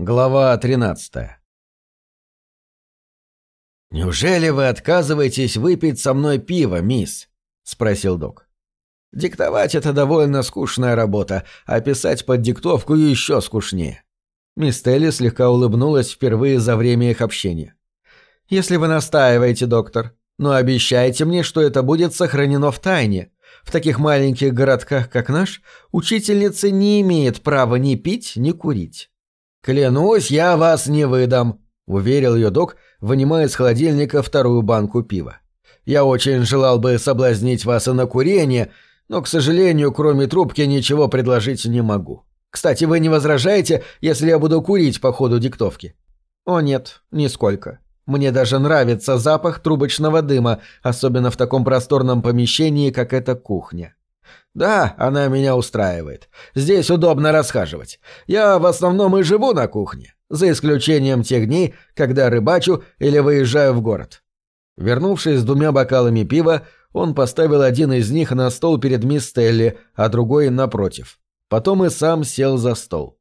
Глава 13 «Неужели вы отказываетесь выпить со мной пиво, мисс?» — спросил док. «Диктовать — это довольно скучная работа, а писать под диктовку еще скучнее». Мисс Телли слегка улыбнулась впервые за время их общения. «Если вы настаиваете, доктор, но обещайте мне, что это будет сохранено в тайне. В таких маленьких городках, как наш, учительница не имеет права ни пить, ни курить». «Клянусь, я вас не выдам», — уверил ее док, вынимая из холодильника вторую банку пива. «Я очень желал бы соблазнить вас и на курение, но, к сожалению, кроме трубки ничего предложить не могу. Кстати, вы не возражаете, если я буду курить по ходу диктовки?» «О нет, нисколько. Мне даже нравится запах трубочного дыма, особенно в таком просторном помещении, как эта кухня. Да, она меня устраивает. Здесь удобно расхаживать. Я в основном и живу на кухне, за исключением тех дней, когда рыбачу или выезжаю в город. Вернувшись с двумя бокалами пива, он поставил один из них на стол перед мисс Телли, а другой напротив. Потом и сам сел за стол.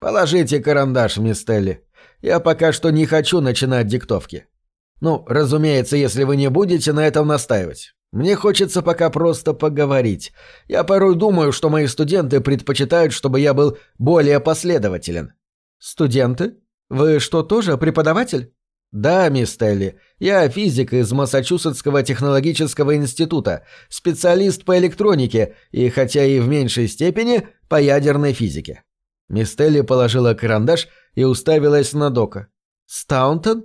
«Положите карандаш, мисс Телли. Я пока что не хочу начинать диктовки. Ну, разумеется, если вы не будете на этом настаивать. Мне хочется пока просто поговорить. Я порой думаю, что мои студенты предпочитают, чтобы я был более последователен. Студенты? Вы что, тоже преподаватель? Да, мисс Телли. Я физик из Массачусетского технологического института, специалист по электронике и, хотя и в меньшей степени, по ядерной физике. Мисс Телли положила карандаш и уставилась на Дока. «Стаунтон?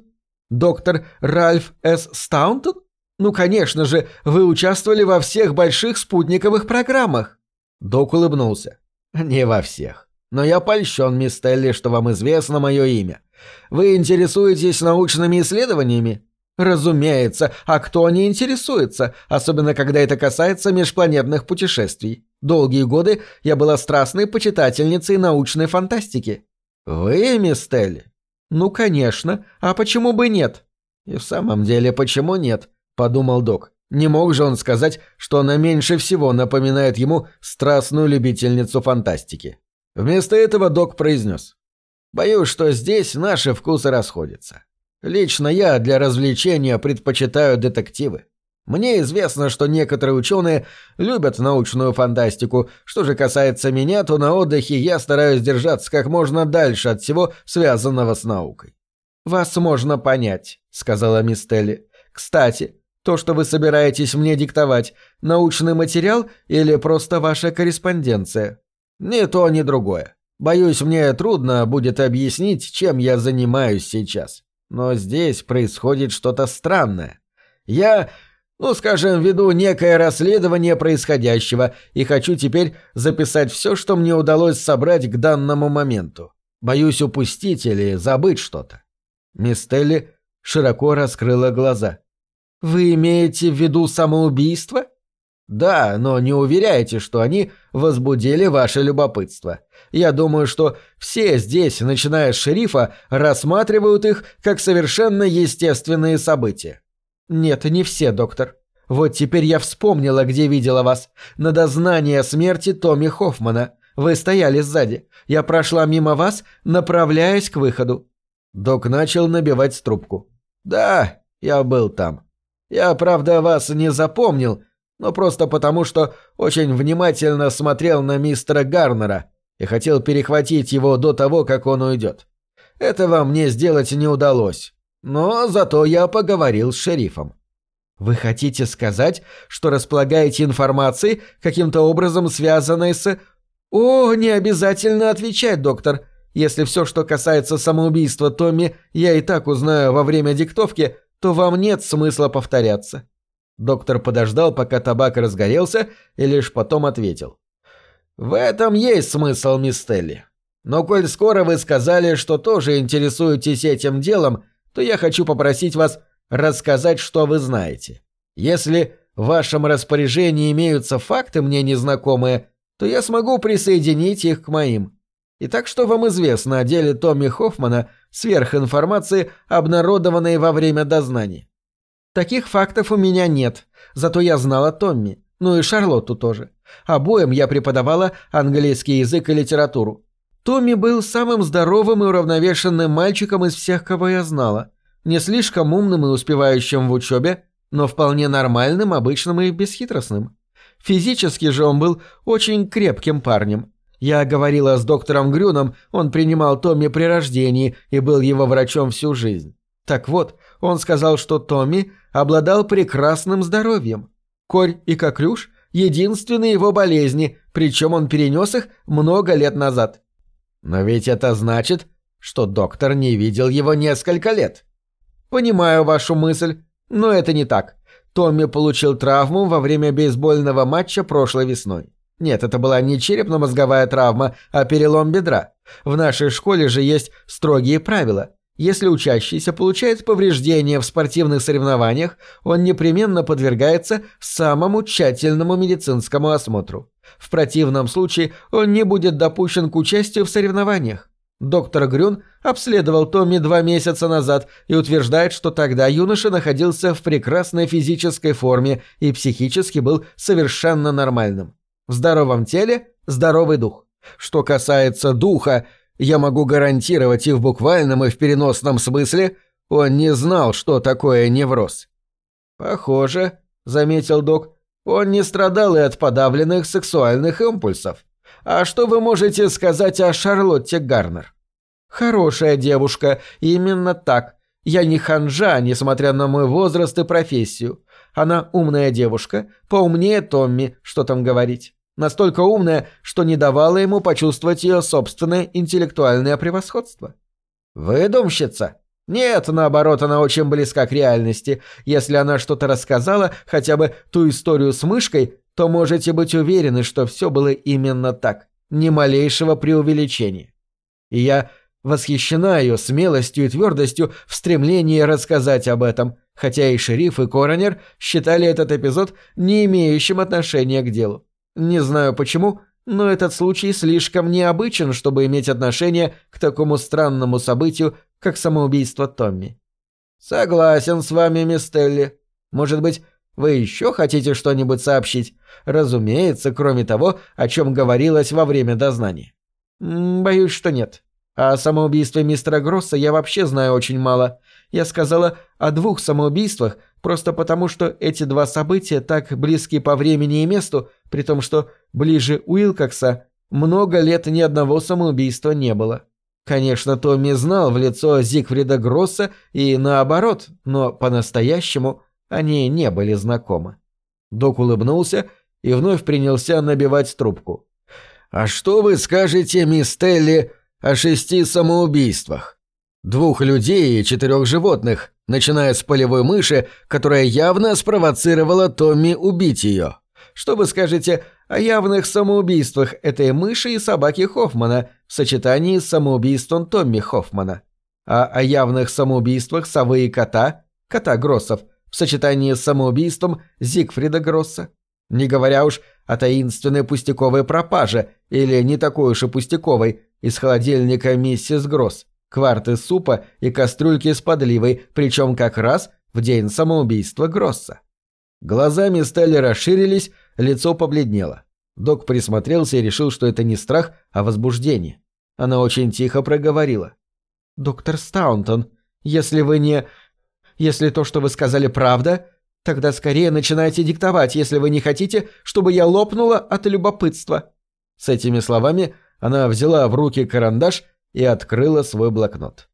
Доктор Ральф С. Стаунтон?» «Ну, конечно же, вы участвовали во всех больших спутниковых программах». Док улыбнулся. «Не во всех. Но я польщен, мисс Телли, что вам известно мое имя. Вы интересуетесь научными исследованиями?» «Разумеется. А кто не интересуется, особенно когда это касается межпланетных путешествий? Долгие годы я была страстной почитательницей научной фантастики». «Вы, мисс Телли?» «Ну, конечно. А почему бы нет?» «И в самом деле, почему нет?» Подумал док. Не мог же он сказать, что она меньше всего напоминает ему страстную любительницу фантастики. Вместо этого док произнес. «Боюсь, что здесь наши вкусы расходятся. Лично я для развлечения предпочитаю детективы. Мне известно, что некоторые ученые любят научную фантастику. Что же касается меня, то на отдыхе я стараюсь держаться как можно дальше от всего, связанного с наукой». «Вас можно понять», — сказала мисс Телли. «Кстати, то, что вы собираетесь мне диктовать, научный материал или просто ваша корреспонденция? Ни то, ни другое. Боюсь, мне трудно будет объяснить, чем я занимаюсь сейчас. Но здесь происходит что-то странное. Я, ну, скажем, веду некое расследование происходящего и хочу теперь записать все, что мне удалось собрать к данному моменту. Боюсь упустить или забыть что-то. Мисс Телли широко раскрыла глаза. «Вы имеете в виду самоубийство?» «Да, но не уверяйте, что они возбудили ваше любопытство. Я думаю, что все здесь, начиная с шерифа, рассматривают их как совершенно естественные события». «Нет, не все, доктор. Вот теперь я вспомнила, где видела вас. На дознание смерти Томми Хоффмана. Вы стояли сзади. Я прошла мимо вас, направляясь к выходу». Док начал набивать трубку. «Да, я был там. Я, правда, вас не запомнил, но просто потому, что очень внимательно смотрел на мистера Гарнера и хотел перехватить его до того, как он уйдет. Этого мне сделать не удалось, но зато я поговорил с шерифом. Вы хотите сказать, что располагаете информацией, каким-то образом связанной с... О, не обязательно отвечать, доктор. Если все, что касается самоубийства Томми, я и так узнаю во время диктовки, то вам нет смысла повторяться». Доктор подождал, пока табак разгорелся, и лишь потом ответил. «В этом есть смысл, мисс Телли. Но коль скоро вы сказали, что тоже интересуетесь этим делом, то я хочу попросить вас рассказать, что вы знаете. Если в вашем распоряжении имеются факты мне незнакомые, то я смогу присоединить их к моим. Итак, что вам известно о деле Томми Хоффмана сверхинформации, обнародованной во время дознаний. Таких фактов у меня нет, зато я знала Томми, ну и Шарлотту тоже. Обоим я преподавала английский язык и литературу. Томми был самым здоровым и уравновешенным мальчиком из всех, кого я знала. Не слишком умным и успевающим в учебе, но вполне нормальным, обычным и бесхитростным. Физически же он был очень крепким парнем. Я говорила с доктором Грюном, он принимал Томми при рождении и был его врачом всю жизнь. Так вот, он сказал, что Томми обладал прекрасным здоровьем. Корь и коклюш – единственные его болезни, причем он перенес их много лет назад. Но ведь это значит, что доктор не видел его несколько лет. Понимаю вашу мысль, но это не так. Томми получил травму во время бейсбольного матча прошлой весной. Нет, это была не черепно-мозговая травма, а перелом бедра. В нашей школе же есть строгие правила. Если учащийся получает повреждения в спортивных соревнованиях, он непременно подвергается самому тщательному медицинскому осмотру. В противном случае он не будет допущен к участию в соревнованиях. Доктор Грюн обследовал Томми два месяца назад и утверждает, что тогда юноша находился в прекрасной физической форме и психически был совершенно нормальным. В здоровом теле – здоровый дух. Что касается духа, я могу гарантировать и в буквальном, и в переносном смысле, он не знал, что такое невроз. «Похоже», — заметил док, — «он не страдал и от подавленных сексуальных импульсов. А что вы можете сказать о Шарлотте Гарнер? Хорошая девушка, именно так. Я не ханжа, несмотря на мой возраст и профессию. Она умная девушка, поумнее Томми, что там говорить. Настолько умная, что не давала ему почувствовать ее собственное интеллектуальное превосходство. Выдумщица? Нет, наоборот, она очень близка к реальности. Если она что-то рассказала, хотя бы ту историю с мышкой, то можете быть уверены, что все было именно так. Ни малейшего преувеличения. И я восхищена ее смелостью и твердостью в стремлении рассказать об этом, хотя и шериф, и коронер считали этот эпизод не имеющим отношения к делу. Не знаю почему, но этот случай слишком необычен, чтобы иметь отношение к такому странному событию, как самоубийство Томми. Согласен с вами, мисс Телли. Может быть, вы еще хотите что-нибудь сообщить? Разумеется, кроме того, о чем говорилось во время дознания. Боюсь, что нет. О самоубийстве мистера Гросса я вообще знаю очень мало. Я сказала о двух самоубийствах, просто потому что эти два события так близки по времени и месту, при том, что ближе Уилкокса много лет ни одного самоубийства не было. Конечно, Томми знал в лицо Зигфрида Гросса и наоборот, но по-настоящему они не были знакомы. Док улыбнулся и вновь принялся набивать трубку. «А что вы скажете, мисс Телли, о шести самоубийствах? Двух людей и четырех животных, начиная с полевой мыши, которая явно спровоцировала Томми убить ее. Что вы скажете о явных самоубийствах этой мыши и собаки Хоффмана в сочетании с самоубийством Томми Хоффмана? А о явных самоубийствах совы и кота, кота Гроссов – в сочетании с самоубийством Зигфрида Гросса. Не говоря уж о таинственной пустяковой пропаже, или не такой уж и пустяковой, из холодильника миссис Гросс, кварты супа и кастрюльки с подливой, причем как раз в день самоубийства Гросса. Глаза Мистелли расширились, лицо побледнело. Док присмотрелся и решил, что это не страх, а возбуждение. Она очень тихо проговорила. «Доктор Стаунтон, если вы не... Если то, что вы сказали, правда, тогда скорее начинайте диктовать, если вы не хотите, чтобы я лопнула от любопытства». С этими словами она взяла в руки карандаш и открыла свой блокнот.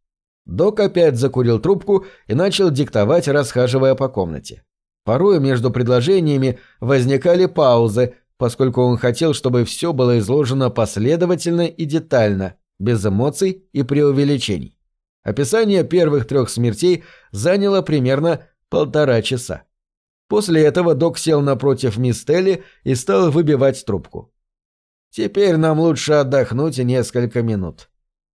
Док опять закурил трубку и начал диктовать, расхаживая по комнате. Порой между предложениями возникали паузы, поскольку он хотел, чтобы все было изложено последовательно и детально, без эмоций и преувеличений. Описание первых трех смертей заняло примерно полтора часа. После этого док сел напротив мисс Телли и стал выбивать трубку. «Теперь нам лучше отдохнуть несколько минут.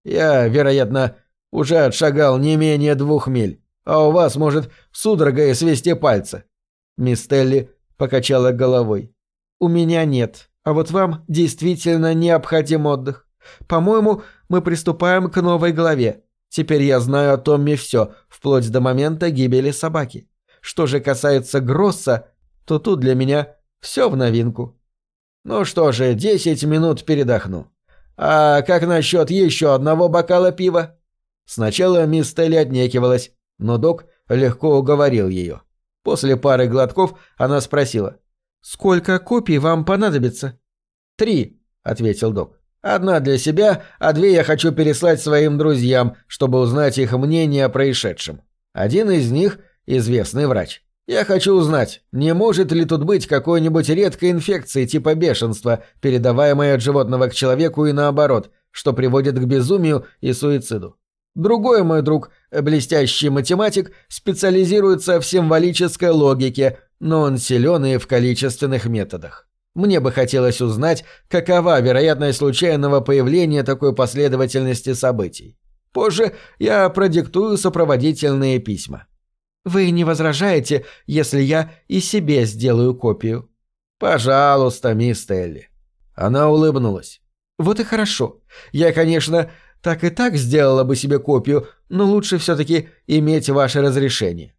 Я, вероятно, уже отшагал не менее двух миль, а у вас может судорога и свести пальцы». Мисс Телли покачала головой. «У меня нет, а вот вам действительно необходим отдых. По-моему, мы приступаем к новой главе. Теперь я знаю о Томми все, вплоть до момента гибели собаки. Что же касается Гросса, то тут для меня все в новинку. Ну что же, десять минут передохну. А как насчет еще одного бокала пива? Сначала мисс Телли отнекивалась, но док легко уговорил ее. После пары глотков она спросила. «Сколько копий вам понадобится?» «Три», — ответил док. «Одна для себя, а две я хочу переслать своим друзьям, чтобы узнать их мнение о происшедшем. Один из них — известный врач. Я хочу узнать, не может ли тут быть какой-нибудь редкой инфекции типа бешенства, передаваемой от животного к человеку и наоборот, что приводит к безумию и суициду. Другой мой друг, блестящий математик, специализируется в символической логике, но он силен и в количественных методах. Мне бы хотелось узнать, какова вероятность случайного появления такой последовательности событий. Позже я продиктую сопроводительные письма. Вы не возражаете, если я и себе сделаю копию? Пожалуйста, мисс Телли. Она улыбнулась. Вот и хорошо. Я, конечно, так и так сделала бы себе копию, но лучше все-таки иметь ваше разрешение.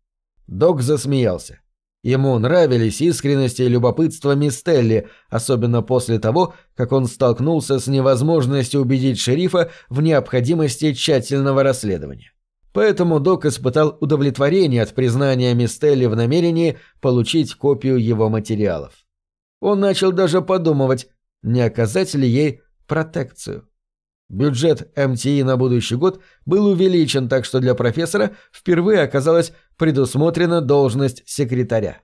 Док засмеялся. Ему нравились искренность и любопытство мисс Телли, особенно после того, как он столкнулся с невозможностью убедить шерифа в необходимости тщательного расследования. Поэтому док испытал удовлетворение от признания Мистелли в намерении получить копию его материалов. Он начал даже подумывать, не оказать ли ей протекцию. Бюджет МТИ на будущий год был увеличен, так что для профессора впервые оказалась предусмотрена должность секретаря.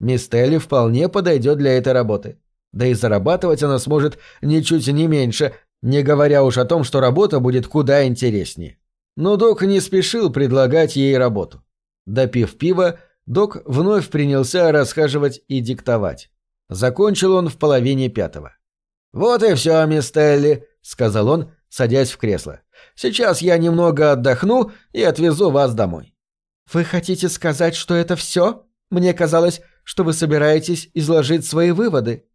Мистелли вполне подойдет для этой работы. Да и зарабатывать она сможет ничуть не меньше, не говоря уж о том, что работа будет куда интереснее. Но док не спешил предлагать ей работу. Допив пива, док вновь принялся расхаживать и диктовать. Закончил он в половине пятого. «Вот и все, мисс Телли», — сказал он, садясь в кресло. «Сейчас я немного отдохну и отвезу вас домой». «Вы хотите сказать, что это все? Мне казалось, что вы собираетесь изложить свои выводы».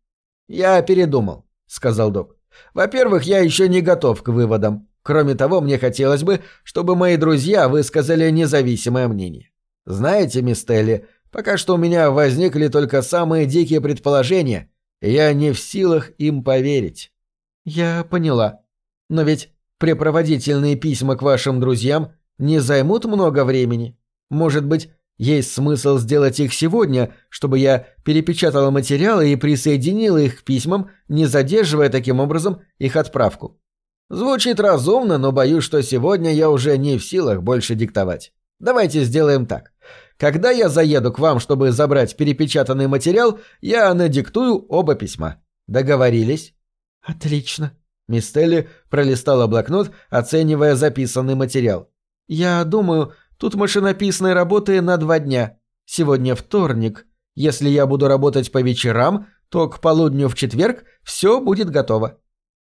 «Я передумал», — сказал док. «Во-первых, я еще не готов к выводам. Кроме того, мне хотелось бы, чтобы мои друзья высказали независимое мнение. Знаете, мисс Телли, пока что у меня возникли только самые дикие предположения, и я не в силах им поверить. Я поняла. Но ведь препроводительные письма к вашим друзьям не займут много времени. Может быть, есть смысл сделать их сегодня, чтобы я перепечатала материалы и присоединила их к письмам, не задерживая таким образом их отправку. Звучит разумно, но боюсь, что сегодня я уже не в силах больше диктовать. Давайте сделаем так. Когда я заеду к вам, чтобы забрать перепечатанный материал, я надиктую оба письма. Договорились? Отлично. Мисс Телли пролистала блокнот, оценивая записанный материал. Я думаю, тут машинописной работы на два дня. Сегодня вторник. Если я буду работать по вечерам, то к полудню в четверг все будет готово.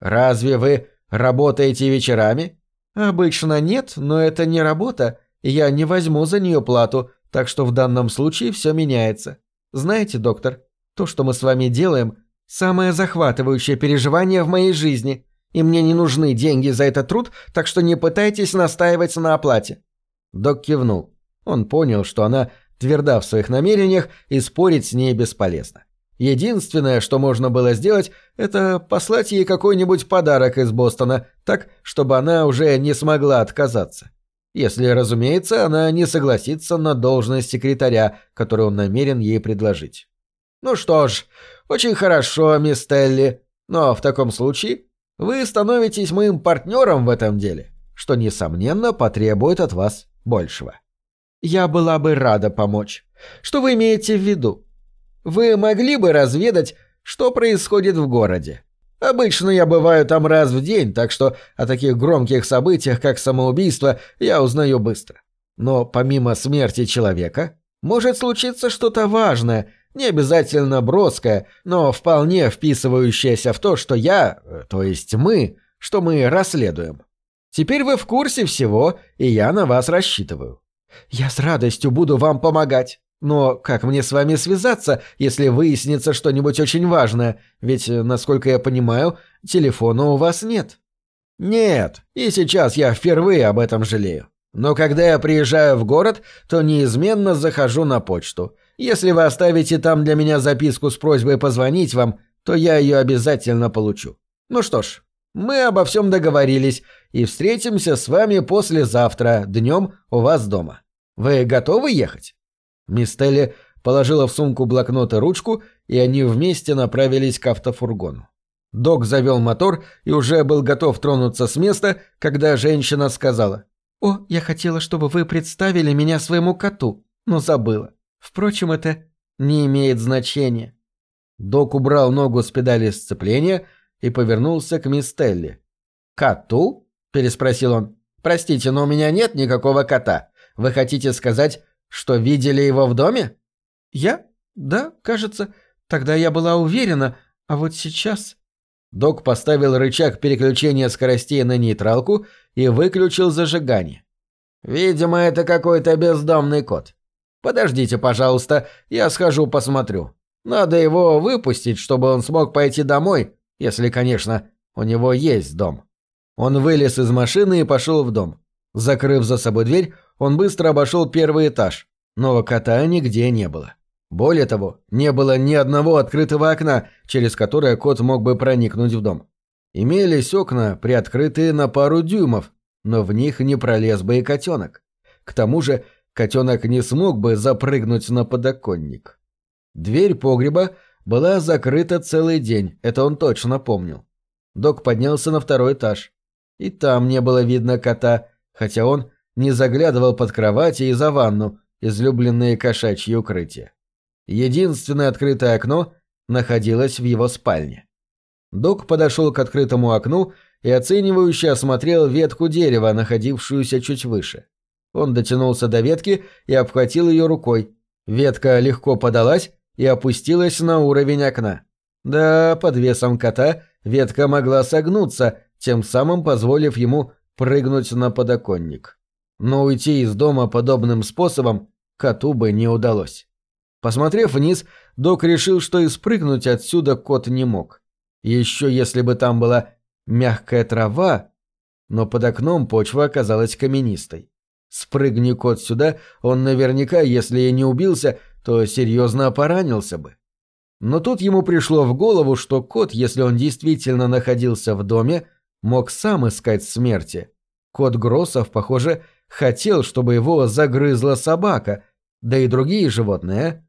Разве вы Работаете вечерами? Обычно нет, но это не работа, я не возьму за нее плату, так что в данном случае все меняется. Знаете, доктор, то, что мы с вами делаем, самое захватывающее переживание в моей жизни, и мне не нужны деньги за этот труд, так что не пытайтесь настаивать на оплате. Док кивнул. Он понял, что она тверда в своих намерениях и спорить с ней бесполезно. Единственное, что можно было сделать, это послать ей какой-нибудь подарок из Бостона, так, чтобы она уже не смогла отказаться. Если, разумеется, она не согласится на должность секретаря, которую он намерен ей предложить. Ну что ж, очень хорошо, мисс Телли, но в таком случае вы становитесь моим партнером в этом деле, что, несомненно, потребует от вас большего. Я была бы рада помочь. Что вы имеете в виду? Вы могли бы разведать, что происходит в городе? Обычно я бываю там раз в день, так что о таких громких событиях, как самоубийство, я узнаю быстро. Но помимо смерти человека, может случиться что-то важное, не обязательно броское, но вполне вписывающееся в то, что я, то есть мы, что мы расследуем. Теперь вы в курсе всего, и я на вас рассчитываю. Я с радостью буду вам помогать. Но как мне с вами связаться, если выяснится что-нибудь очень важное? Ведь, насколько я понимаю, телефона у вас нет. Нет, и сейчас я впервые об этом жалею. Но когда я приезжаю в город, то неизменно захожу на почту. Если вы оставите там для меня записку с просьбой позвонить вам, то я ее обязательно получу. Ну что ж, Мы обо всем договорились и встретимся с вами послезавтра, днем у вас дома. Вы готовы ехать?» Мисс Телли положила в сумку блокнот и ручку, и они вместе направились к автофургону. Док завел мотор и уже был готов тронуться с места, когда женщина сказала. «О, я хотела, чтобы вы представили меня своему коту, но забыла. Впрочем, это не имеет значения». Док убрал ногу с педали сцепления и повернулся к мисс Телли. «Коту?» – переспросил он. «Простите, но у меня нет никакого кота. Вы хотите сказать, что видели его в доме?» «Я? Да, кажется. Тогда я была уверена, а вот сейчас...» Док поставил рычаг переключения скоростей на нейтралку и выключил зажигание. «Видимо, это какой-то бездомный кот. Подождите, пожалуйста, я схожу посмотрю. Надо его выпустить, чтобы он смог пойти домой, если, конечно, у него есть дом». Он вылез из машины и пошел в дом. Закрыв за собой дверь, он быстро обошел первый этаж, но кота нигде не было. Более того, не было ни одного открытого окна, через которое кот мог бы проникнуть в дом. Имелись окна, приоткрытые на пару дюймов, но в них не пролез бы и котенок. К тому же котенок не смог бы запрыгнуть на подоконник. Дверь погреба была закрыта целый день, это он точно помнил. Док поднялся на второй этаж. И там не было видно кота, хотя он не заглядывал под кровати и за ванну, излюбленные кошачьи укрытия. Единственное открытое окно находилось в его спальне. Док подошел к открытому окну и оценивающе осмотрел ветку дерева, находившуюся чуть выше. Он дотянулся до ветки и обхватил ее рукой. Ветка легко подалась и опустилась на уровень окна. Да, под весом кота ветка могла согнуться, тем самым позволив ему прыгнуть на подоконник. Но уйти из дома подобным способом коту бы не удалось. Посмотрев вниз, док решил, что и спрыгнуть отсюда кот не мог. Еще если бы там была мягкая трава, но под окном почва оказалась каменистой. Спрыгни кот сюда, он наверняка, если и не убился, то серьезно поранился бы. Но тут ему пришло в голову, что кот, если он действительно находился в доме, мог сам искать смерти. Кот Гроссов, похоже, хотел, чтобы его загрызла собака, да и другие животные.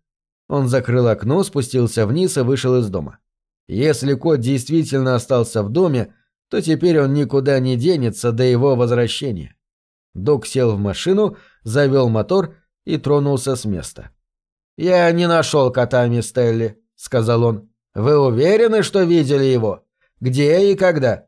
Он закрыл окно, спустился вниз и вышел из дома. Если кот действительно остался в доме, то теперь он никуда не денется до его возвращения. Док сел в машину, завел мотор и тронулся с места. «Я не нашел кота, мисс Телли», — сказал он. «Вы уверены, что видели его? Где и когда?»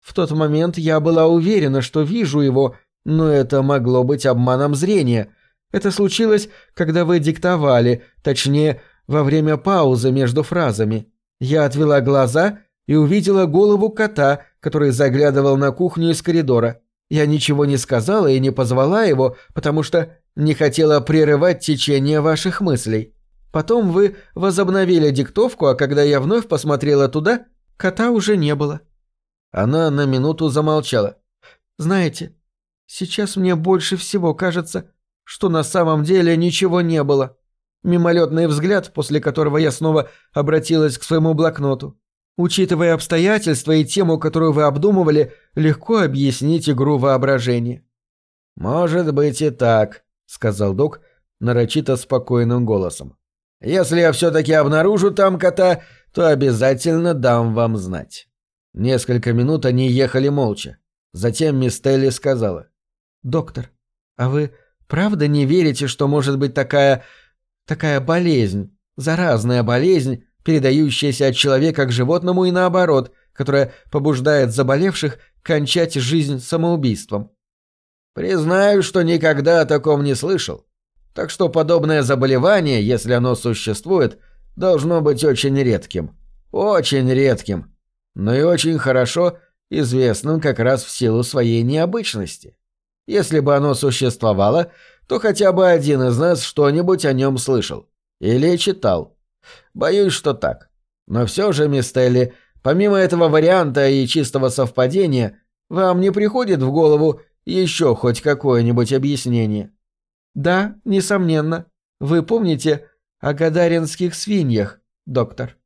В тот момент я была уверена, что вижу его, но это могло быть обманом зрения — это случилось, когда вы диктовали, точнее, во время паузы между фразами. Я отвела глаза и увидела голову кота, который заглядывал на кухню из коридора. Я ничего не сказала и не позвала его, потому что не хотела прерывать течение ваших мыслей. Потом вы возобновили диктовку, а когда я вновь посмотрела туда, кота уже не было». Она на минуту замолчала. «Знаете, сейчас мне больше всего кажется, что на самом деле ничего не было. Мимолетный взгляд, после которого я снова обратилась к своему блокноту. Учитывая обстоятельства и тему, которую вы обдумывали, легко объяснить игру воображения. «Может быть и так», — сказал док нарочито спокойным голосом. «Если я все-таки обнаружу там кота, то обязательно дам вам знать». Несколько минут они ехали молча. Затем мисс Телли сказала. «Доктор, а вы Правда не верите, что может быть такая... такая болезнь, заразная болезнь, передающаяся от человека к животному и наоборот, которая побуждает заболевших кончать жизнь самоубийством? Признаю, что никогда о таком не слышал. Так что подобное заболевание, если оно существует, должно быть очень редким. Очень редким. Но и очень хорошо известным как раз в силу своей необычности. Если бы оно существовало, то хотя бы один из нас что-нибудь о нем слышал. Или читал. Боюсь, что так. Но все же, мисс Телли, помимо этого варианта и чистого совпадения, вам не приходит в голову еще хоть какое-нибудь объяснение? Да, несомненно. Вы помните о гадаринских свиньях, доктор?